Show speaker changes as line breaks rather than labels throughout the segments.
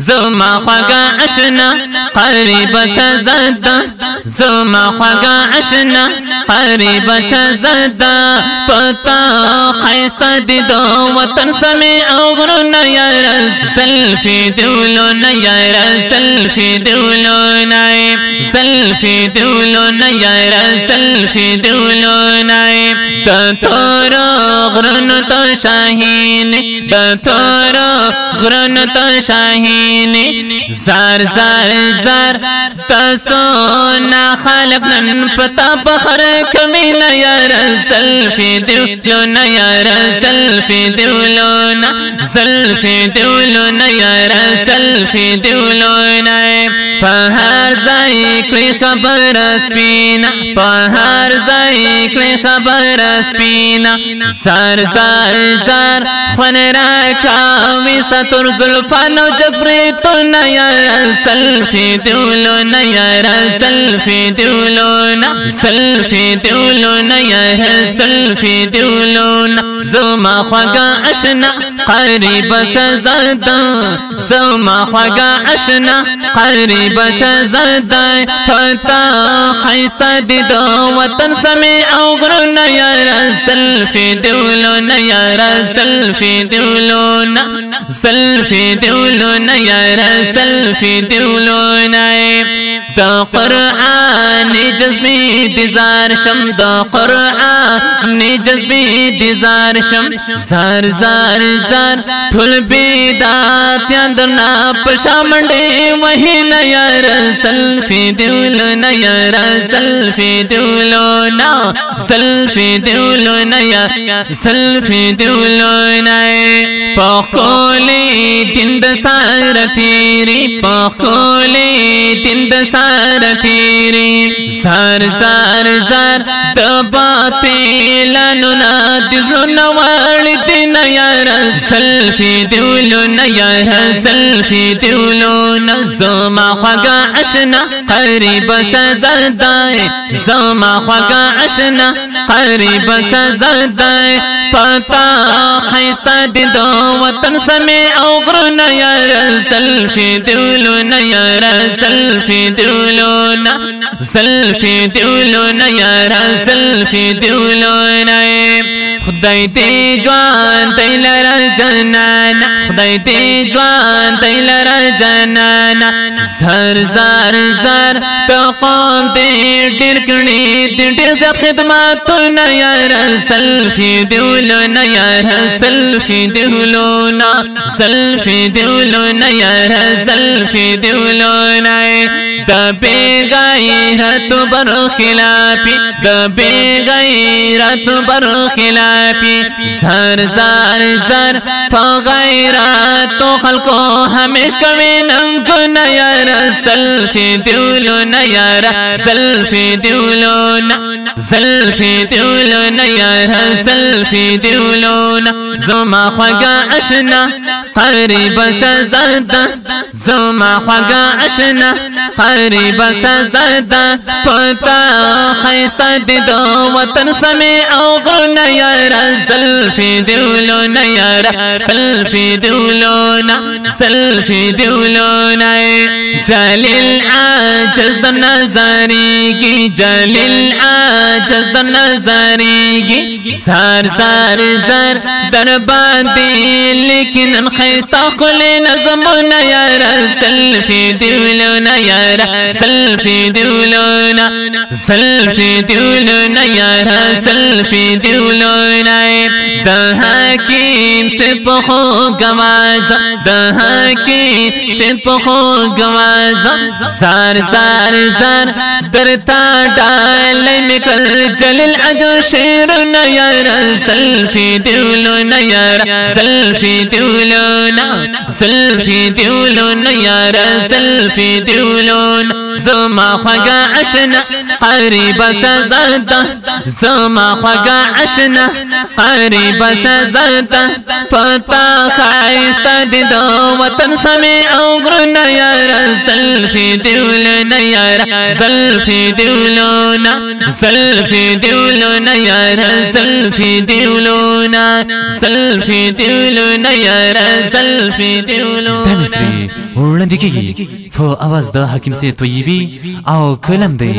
زما خواگا اشنا قریب سزدا زما خواگا اشنا قریب سزدا پتا خیستا دی دو وطن سمی اوغرو نیارز سلفی دولو نیارز سلفی دولو نائم سلفی دولو نیارز سلفی دولو نائم تطور غرن تو شاہین تطور غرن تو شاہین۔ زار زار زار تسو نا خالق نن پتا بخر کمی نا سلفی دیولو نا سلفی دیولو سلفی دیولو نا سلفی دیولو پہار زائی کلی خبر سپینا پہار زائی کلی خبر سپینا زار زار زار خون راکا ویستا تر ظلفانو جبری تو نیا سلفی دولو نیا سلفی دولو نا سلفی دولو نیا سلفی دولونا زما خواگا اشنا قریب سزادا زما خواگا اشنا قریب سزادا فتا خیستا دی دو وطن سمی او غرو سلفی دولو نیا سلفی دولونا سلفی دولو نیا سلفی دیولو دا قرآن جذبی دیزار شم، دا قرآن جذبی دیزار شم، زار زار زار پھل بیدات یاندر نا پشا منڈے، وہی نیا نیار سلفی دیولو نیار سلفی دیولو نا، سلفی دیولو نیار سلفی دیولو نائم پاکولی دند سار تیری، پاکولی تند سار تیری سار سار سار دبا پیلانو نا دیزو نوال دین یار سلفی دیولو نا یار سلفی دیولو نا زما خواگا عشنا قریب سزدائے زما خواگا عشنا قریب سزدائے پتا خیستا دی دو وطن سمی او غرنا یار سلفی دولو نا یار سلفی دولو نا سلفی دولو نا یار سلفی دولو نا خدای تی جوان تی لرا جنانا خدای تی جوان تی لرا جنانا، زر زر زر تو قوم تی ڈر کنی تی ڈر زر خدمات نا یار، سلفی دولو نا یار، سلفی دولو نا، سلفی دولو نا یار، سلفی دولو نا۔ دبے گئی رت بر خلافی دبے گئی رت بر خلافی۔ زر زر زر پا غیرات خلقو ہمیش کمی ننگو نیار سلفی دیولو نیار سلفی دیولو نا سلفی دیولو نیار سلفی دیولو نا زما خوگا اشنا، قریب سزادا زما خوگا اشنا، قریب سزادا پتا خیستا دی دو وطن سمی او غرنا یار سلفی دیولو نیار سلفی دیولو نا سلفی دیولو نا جلیل آجز دا نظاری کی جلیل آجز دا نظاری گی سار سار سار در باندی، لیکن ان خیستا قل نظم نیار سلفی دیولو نیار سلفی دیولو نا سلفی دیولو نیار سلفی دیولو نا دا حکیم سے پخو گواز دا حکیم سے پخو گواز زار زار زار درتا ڈال مکل جلل عجو شیر نیار سلفی دیولو نیار سلفی دیولو نا سلفی دیولو نیار سلفی دیولو دیولون زما خوگا عشنا، قریب سزادا زما خوگا عشنا، قریب سزادا پتا خائستا دی وطن سمی او گرنا یارا زلفی دیولون یارا زلفی دیولون زلفی دیولون یارا سلفی دیولونا زلفی دیولون یارا زلفی دیولون
تنسری وړاندې فو اواز د حکیم سے طیبی او کلم دی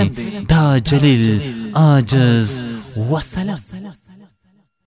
دا جلیل عاجز وسلام.